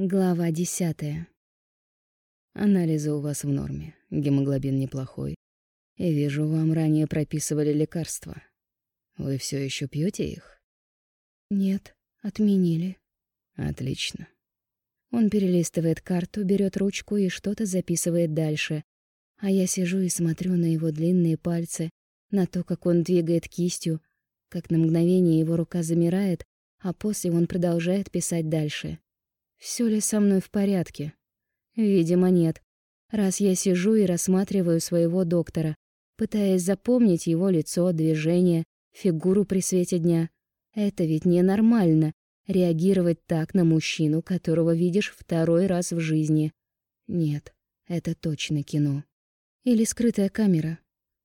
Глава десятая. Анализы у вас в норме, гемоглобин неплохой. И вижу, вам ранее прописывали лекарства. Вы все еще пьете их? Нет, отменили. Отлично. Он перелистывает карту, берет ручку и что-то записывает дальше. А я сижу и смотрю на его длинные пальцы, на то, как он двигает кистью, как на мгновение его рука замирает, а после он продолжает писать дальше. Все ли со мной в порядке? Видимо, нет. Раз я сижу и рассматриваю своего доктора, пытаясь запомнить его лицо, движение, фигуру при свете дня. Это ведь ненормально — реагировать так на мужчину, которого видишь второй раз в жизни. Нет, это точно кино. Или скрытая камера.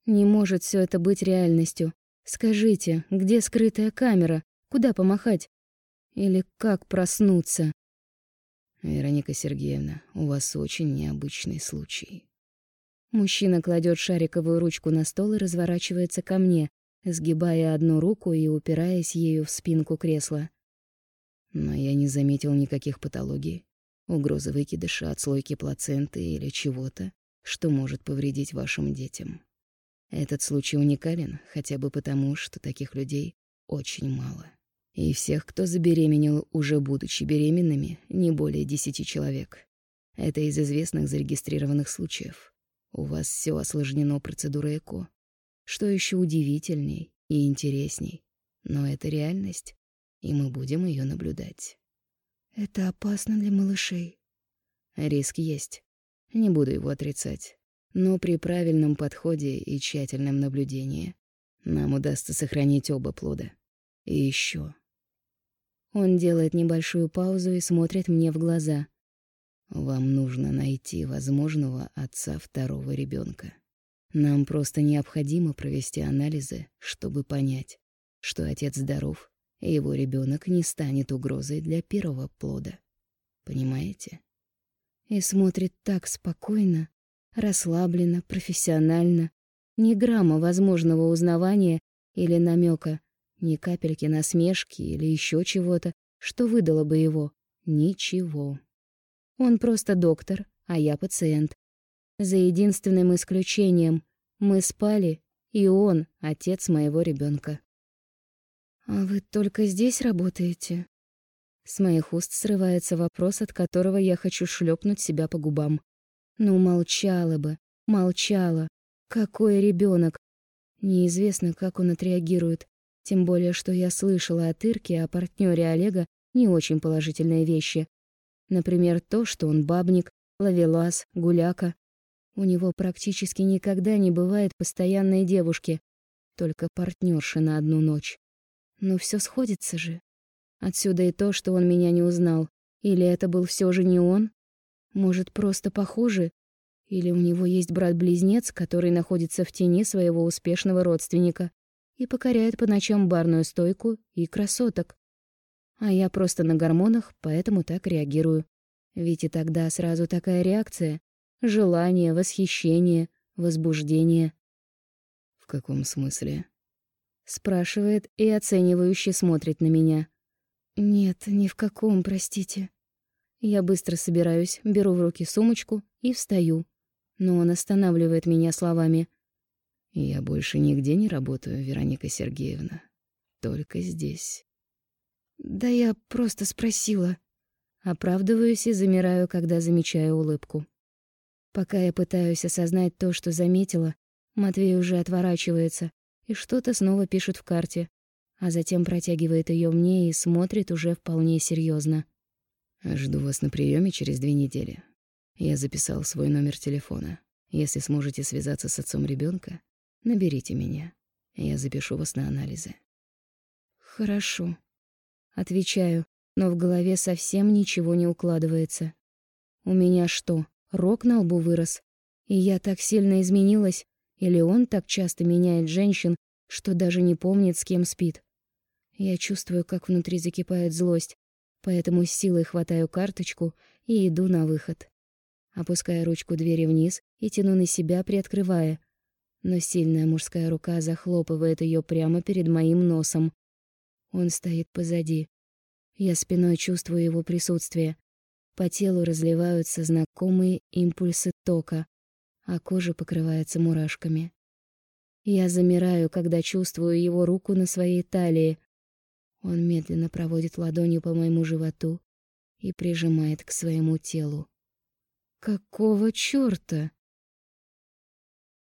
Не может все это быть реальностью. Скажите, где скрытая камера? Куда помахать? Или как проснуться? Вероника Сергеевна, у вас очень необычный случай. Мужчина кладет шариковую ручку на стол и разворачивается ко мне, сгибая одну руку и упираясь ею в спинку кресла. Но я не заметил никаких патологий, угрозы выкидыша, отслойки плаценты или чего-то, что может повредить вашим детям. Этот случай уникален хотя бы потому, что таких людей очень мало. И всех, кто забеременел, уже будучи беременными, не более десяти человек. Это из известных зарегистрированных случаев. У вас все осложнено процедурой ЭКО. Что еще удивительней и интересней. Но это реальность, и мы будем ее наблюдать. Это опасно для малышей. Риск есть. Не буду его отрицать. Но при правильном подходе и тщательном наблюдении нам удастся сохранить оба плода. И еще он делает небольшую паузу и смотрит мне в глаза. Вам нужно найти возможного отца второго ребенка. Нам просто необходимо провести анализы, чтобы понять, что отец здоров, и его ребенок не станет угрозой для первого плода. Понимаете? И смотрит так спокойно, расслабленно, профессионально, ни грамма возможного узнавания или намека ни капельки насмешки или еще чего-то, что выдало бы его. Ничего. Он просто доктор, а я пациент. За единственным исключением. Мы спали, и он — отец моего ребенка. «А вы только здесь работаете?» С моих уст срывается вопрос, от которого я хочу шлепнуть себя по губам. Ну, молчала бы, молчала. Какой ребенок? Неизвестно, как он отреагирует. Тем более, что я слышала от Ирки о партнере Олега не очень положительные вещи. Например, то, что он бабник, ловелас, гуляка. У него практически никогда не бывает постоянной девушки, только партнерши на одну ночь. Но все сходится же. Отсюда и то, что он меня не узнал. Или это был все же не он? Может, просто похожи? Или у него есть брат-близнец, который находится в тени своего успешного родственника? И покоряет по ночам барную стойку и красоток. А я просто на гормонах, поэтому так реагирую. Ведь и тогда сразу такая реакция — желание, восхищение, возбуждение. «В каком смысле?» — спрашивает и оценивающе смотрит на меня. «Нет, ни в каком, простите». Я быстро собираюсь, беру в руки сумочку и встаю. Но он останавливает меня словами — я больше нигде не работаю, Вероника Сергеевна. Только здесь. Да я просто спросила. Оправдываюсь и замираю, когда замечаю улыбку. Пока я пытаюсь осознать то, что заметила, Матвей уже отворачивается и что-то снова пишет в карте, а затем протягивает ее мне и смотрит уже вполне серьезно. Жду вас на приеме через две недели. Я записал свой номер телефона. Если сможете связаться с отцом ребенка, Наберите меня. Я запишу вас на анализы. Хорошо. Отвечаю, но в голове совсем ничего не укладывается. У меня что, рог на лбу вырос? И я так сильно изменилась? Или он так часто меняет женщин, что даже не помнит, с кем спит? Я чувствую, как внутри закипает злость, поэтому с силой хватаю карточку и иду на выход. Опускаю ручку двери вниз и тяну на себя, приоткрывая — но сильная мужская рука захлопывает ее прямо перед моим носом. Он стоит позади. Я спиной чувствую его присутствие. По телу разливаются знакомые импульсы тока, а кожа покрывается мурашками. Я замираю, когда чувствую его руку на своей талии. Он медленно проводит ладонью по моему животу и прижимает к своему телу. Какого чёрта?